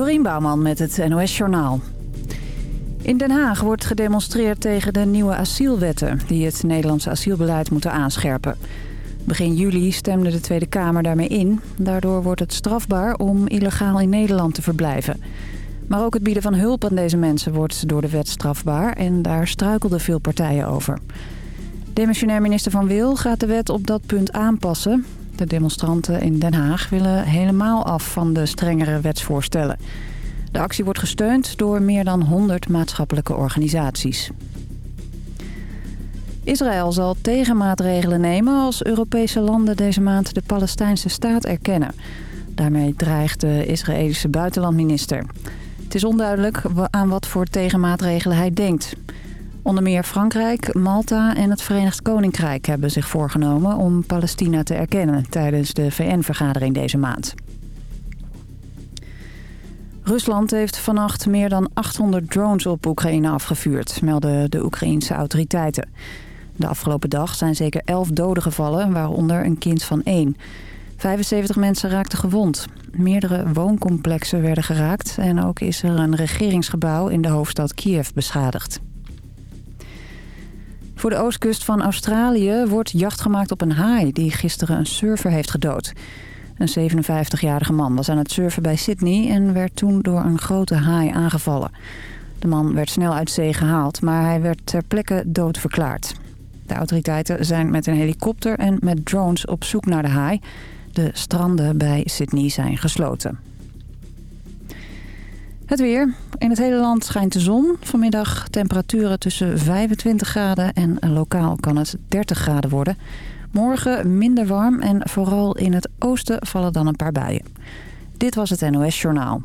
Dorien Bouwman met het NOS Journaal. In Den Haag wordt gedemonstreerd tegen de nieuwe asielwetten... die het Nederlandse asielbeleid moeten aanscherpen. Begin juli stemde de Tweede Kamer daarmee in. Daardoor wordt het strafbaar om illegaal in Nederland te verblijven. Maar ook het bieden van hulp aan deze mensen wordt door de wet strafbaar... en daar struikelden veel partijen over. Demissionair minister Van Wil gaat de wet op dat punt aanpassen. De demonstranten in Den Haag willen helemaal af van de strengere wetsvoorstellen. De actie wordt gesteund door meer dan 100 maatschappelijke organisaties. Israël zal tegenmaatregelen nemen als Europese landen deze maand de Palestijnse staat erkennen. Daarmee dreigt de Israëlische buitenlandminister. Het is onduidelijk aan wat voor tegenmaatregelen hij denkt. Onder meer Frankrijk, Malta en het Verenigd Koninkrijk hebben zich voorgenomen om Palestina te erkennen tijdens de VN-vergadering deze maand. Rusland heeft vannacht meer dan 800 drones op Oekraïne afgevuurd, melden de Oekraïense autoriteiten. De afgelopen dag zijn zeker 11 doden gevallen, waaronder een kind van 1. 75 mensen raakten gewond. Meerdere wooncomplexen werden geraakt en ook is er een regeringsgebouw in de hoofdstad Kiev beschadigd. Voor de oostkust van Australië wordt jacht gemaakt op een haai... die gisteren een surfer heeft gedood. Een 57-jarige man was aan het surfen bij Sydney... en werd toen door een grote haai aangevallen. De man werd snel uit zee gehaald, maar hij werd ter plekke dood verklaard. De autoriteiten zijn met een helikopter en met drones op zoek naar de haai. De stranden bij Sydney zijn gesloten. Het weer. In het hele land schijnt de zon. Vanmiddag temperaturen tussen 25 graden en lokaal kan het 30 graden worden. Morgen minder warm en vooral in het oosten vallen dan een paar buien. Dit was het NOS Journaal.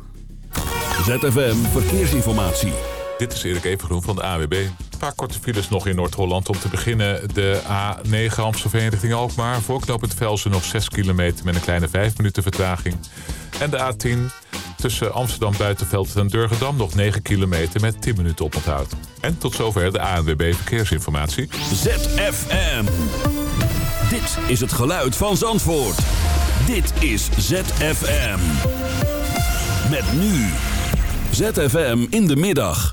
ZFM Verkeersinformatie. Dit is Erik Evengroen van de AWB. Een paar korte files nog in Noord-Holland. Om te beginnen de A9 Amstelveen richting Alkmaar. Voor knooppunt Velsen nog 6 kilometer met een kleine 5 minuten vertraging. En de A10 tussen Amsterdam Buitenveld en Durgedam nog 9 kilometer met 10 minuten oponthoud. En tot zover de ANWB Verkeersinformatie. ZFM. Dit is het geluid van Zandvoort. Dit is ZFM. Met nu. ZFM in de middag.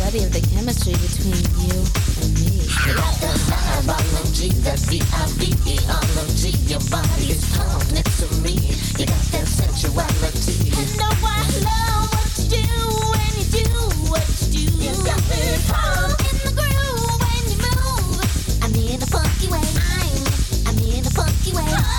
study of the chemistry between you and me. The. Your. You got that. I know I love what you do when you do what you do. You got me in the groove when you move. I'm in a funky way. I'm, I'm in a funky way.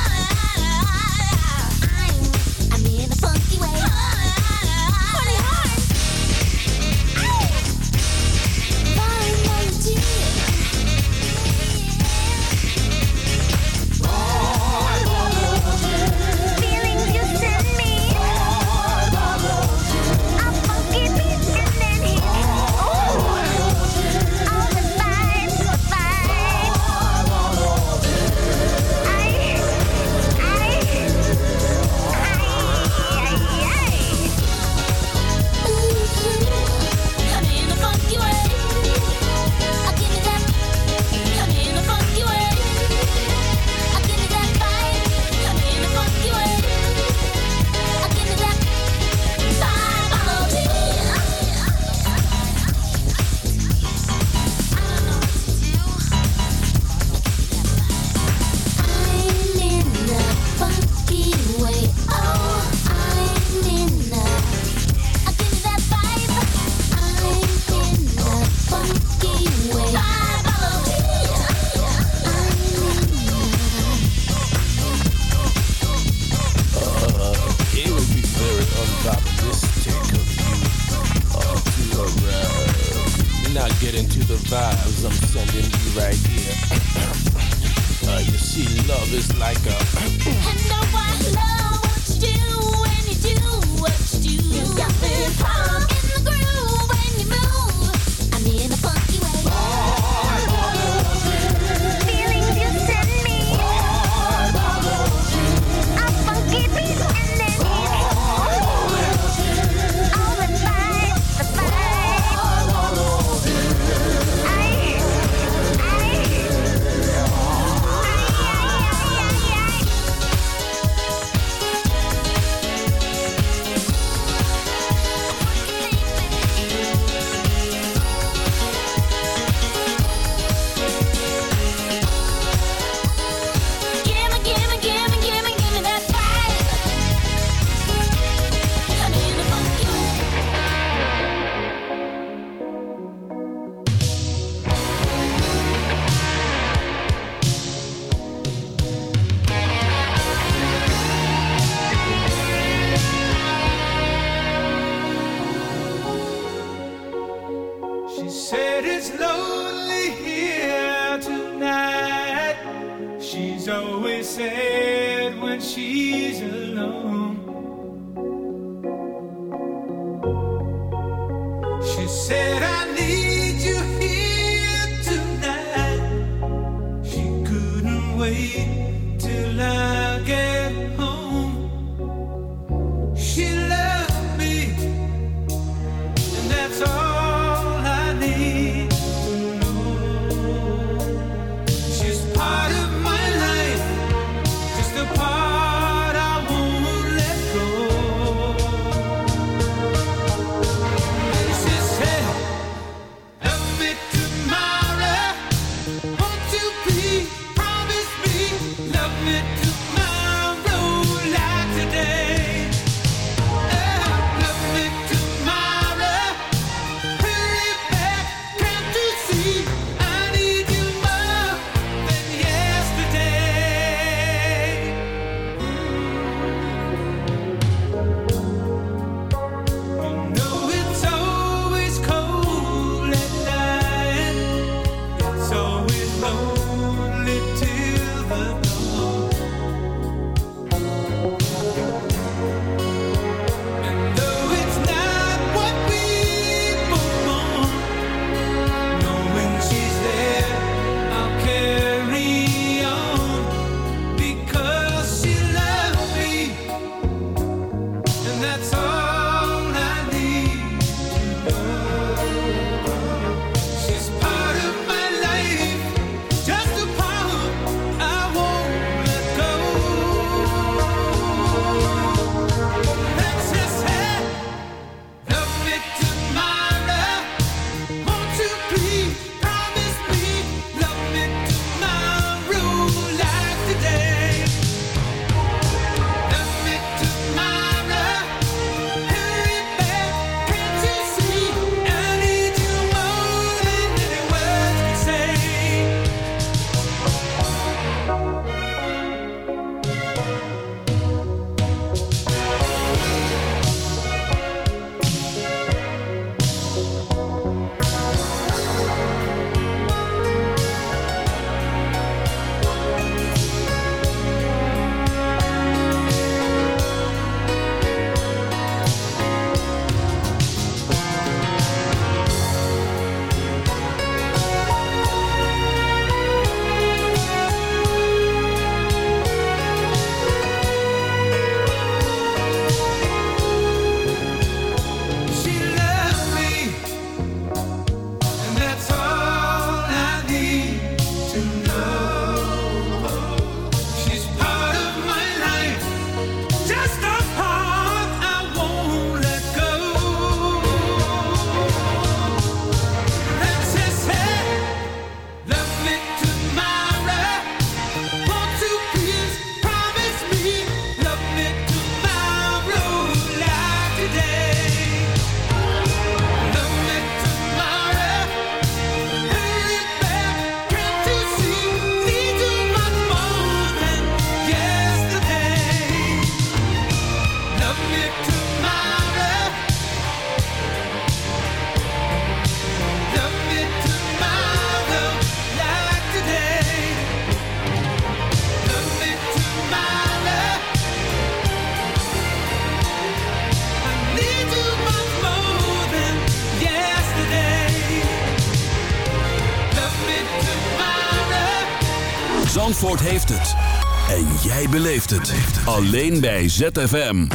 Alleen bij ZFM.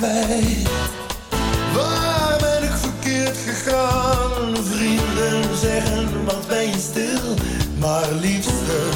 Waar ben ik verkeerd gegaan? Vrienden zeggen, wat ben je stil? Maar liefste...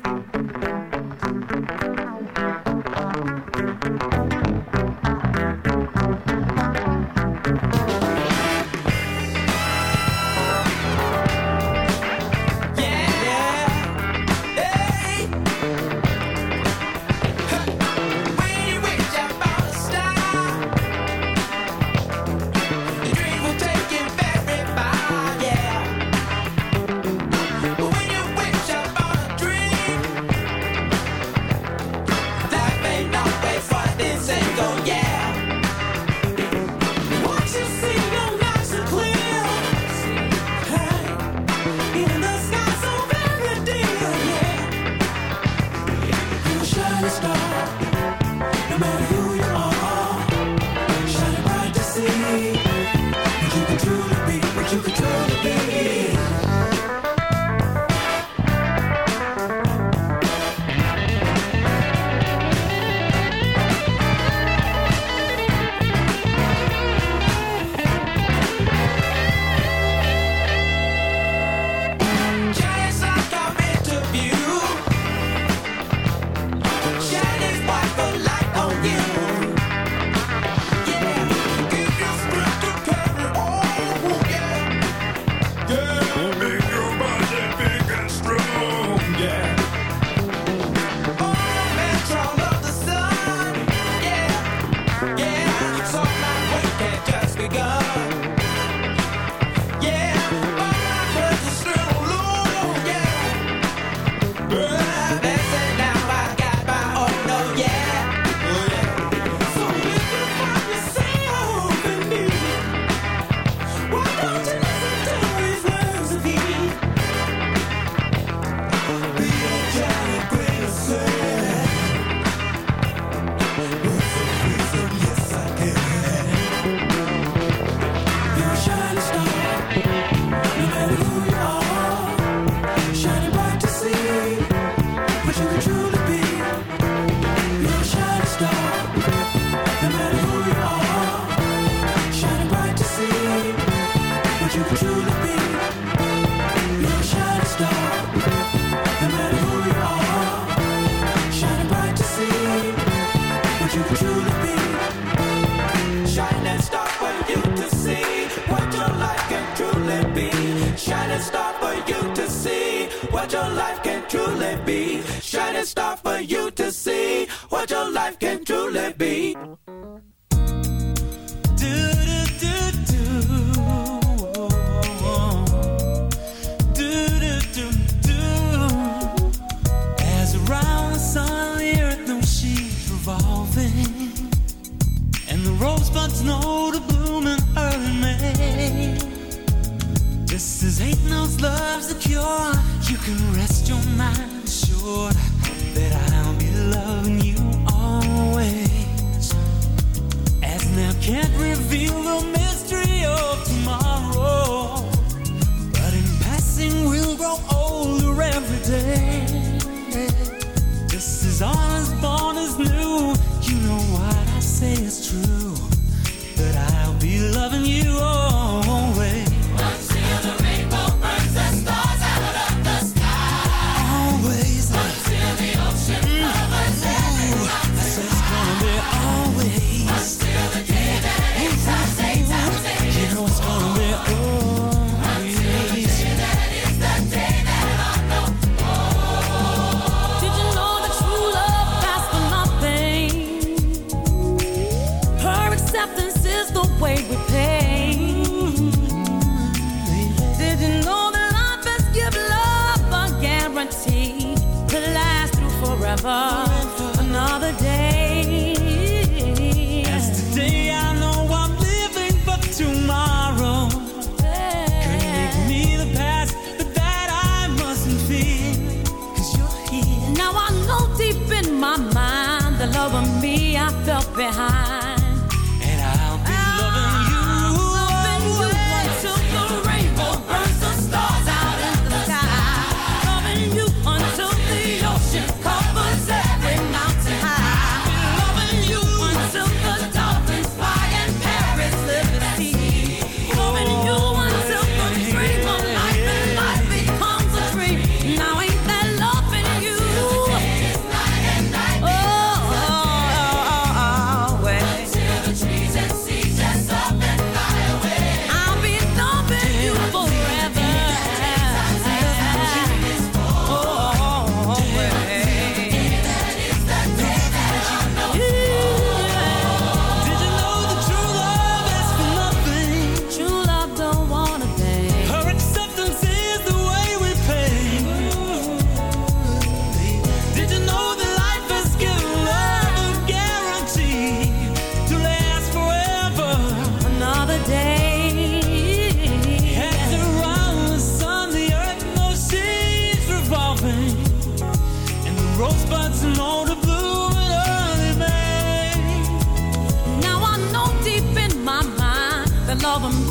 album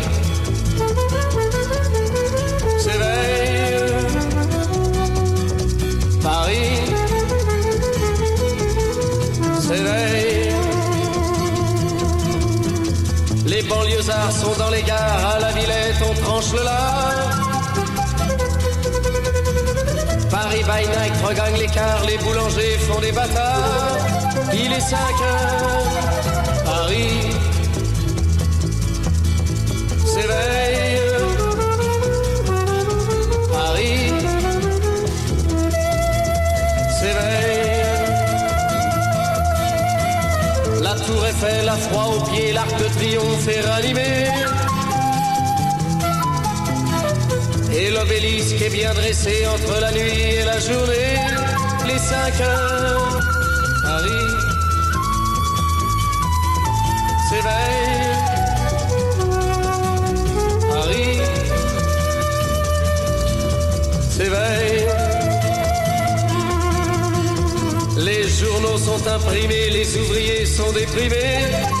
À la Villette, on tranche le lard. Paris by night regagne l'écart, les boulangers font des bâtards. Il est 5 heures, Paris s'éveille. Paris s'éveille. La tour Eiffel a froid aux pieds, l'arc de triomphe est rallumé. l'obélisque est bien dressé entre la nuit et la journée. Les cinq heures arrivent, s'éveille, arrive, s'éveille. Les journaux sont imprimés, les ouvriers sont déprimés.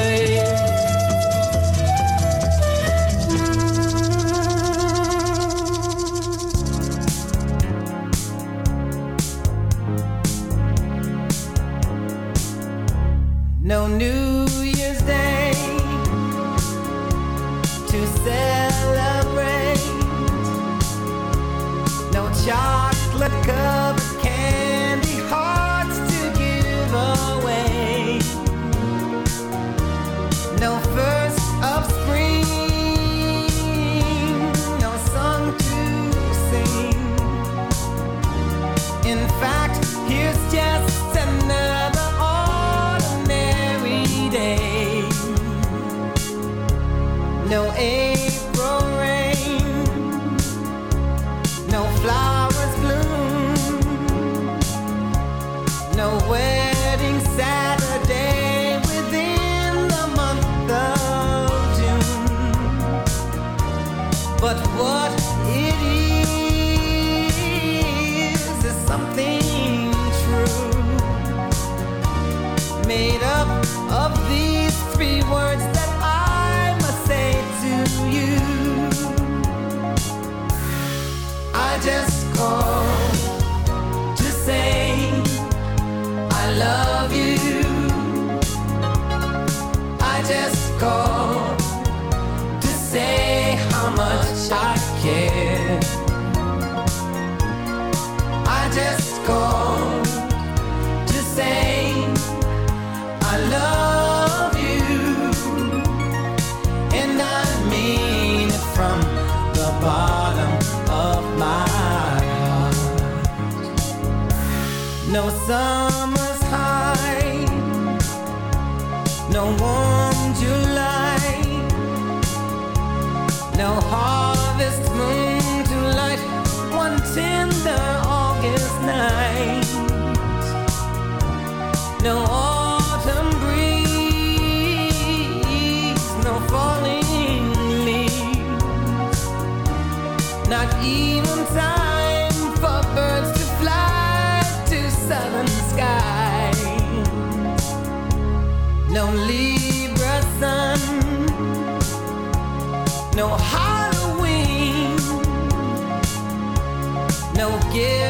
no summer no Halloween, no gift.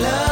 love.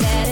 That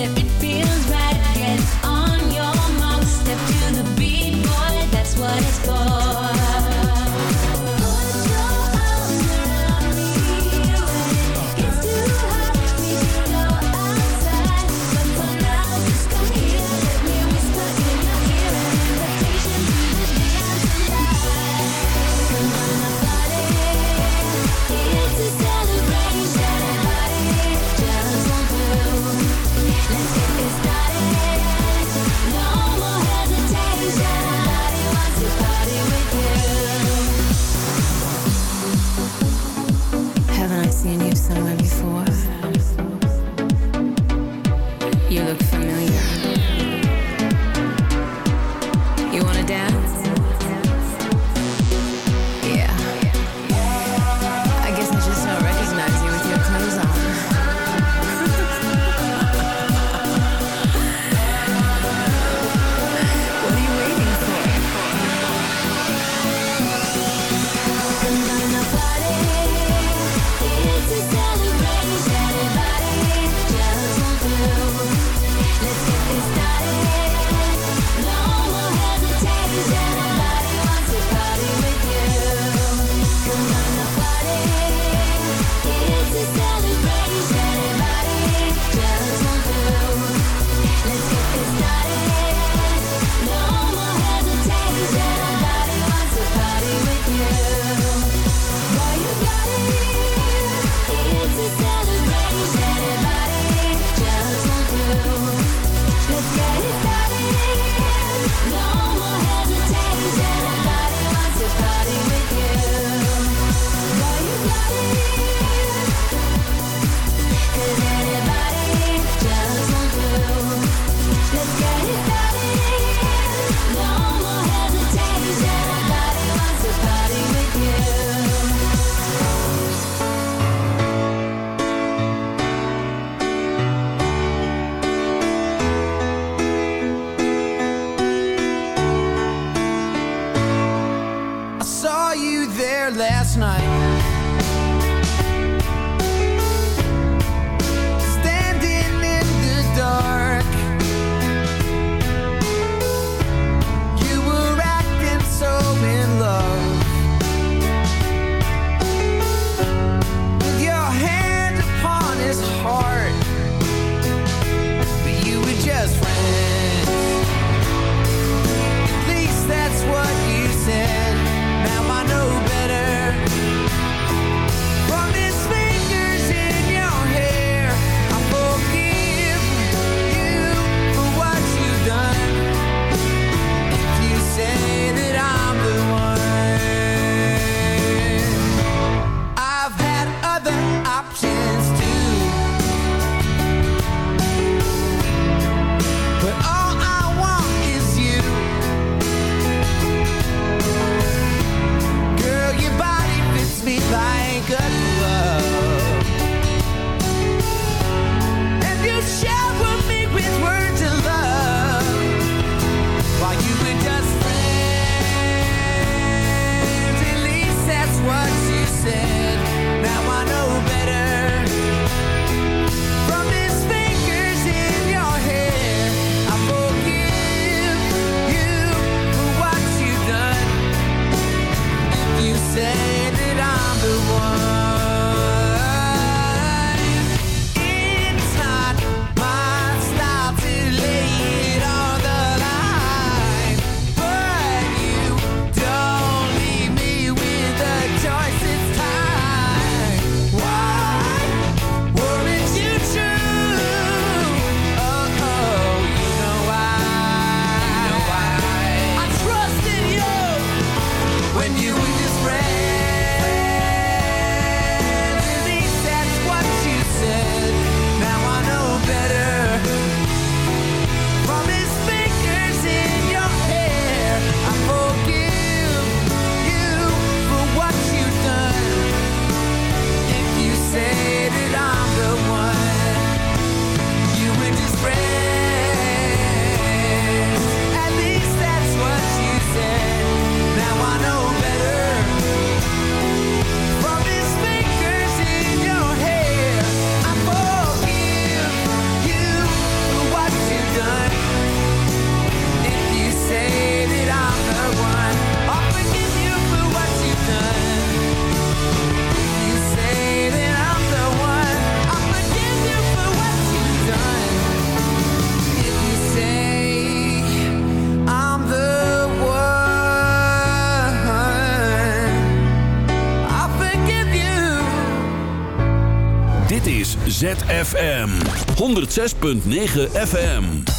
106.9 FM.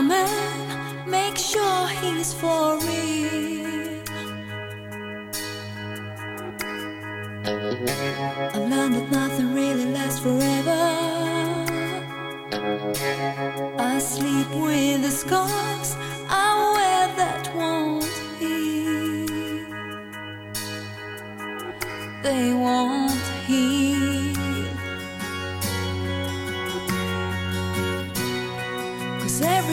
your man, make sure he's for real. I've learned that nothing really lasts forever. I sleep with the scars I wear that won't heal. They won't.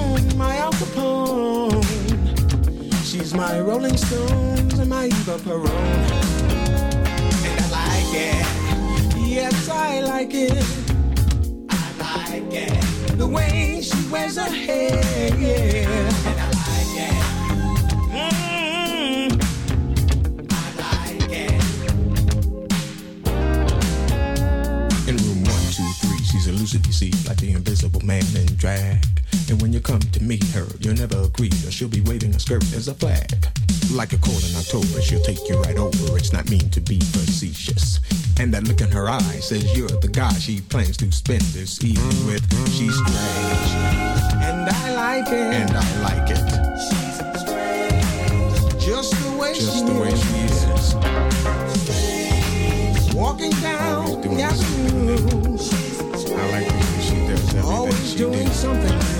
Capone, my Al Capone. She's my Rolling Stones and my Eva Peron, And I like it. Yes, I like it. I like it. The way she wears her hair. Yeah. And I like it. -hmm. I like it. In room one, two, three, she's elusive, you see, like the invisible man in drag. And when you come to meet her, you'll never agree, or she'll be waving a skirt as a flag. Like a cold in October, she'll take you right over. It's not mean to be facetious. And that look in her eye says you're the guy she plans to spend this evening with. She's strange. And I like it. And I like it. Just the way Just she the way is. she is. Walking down the avenue. I like the way she does everything Always she doing did. something.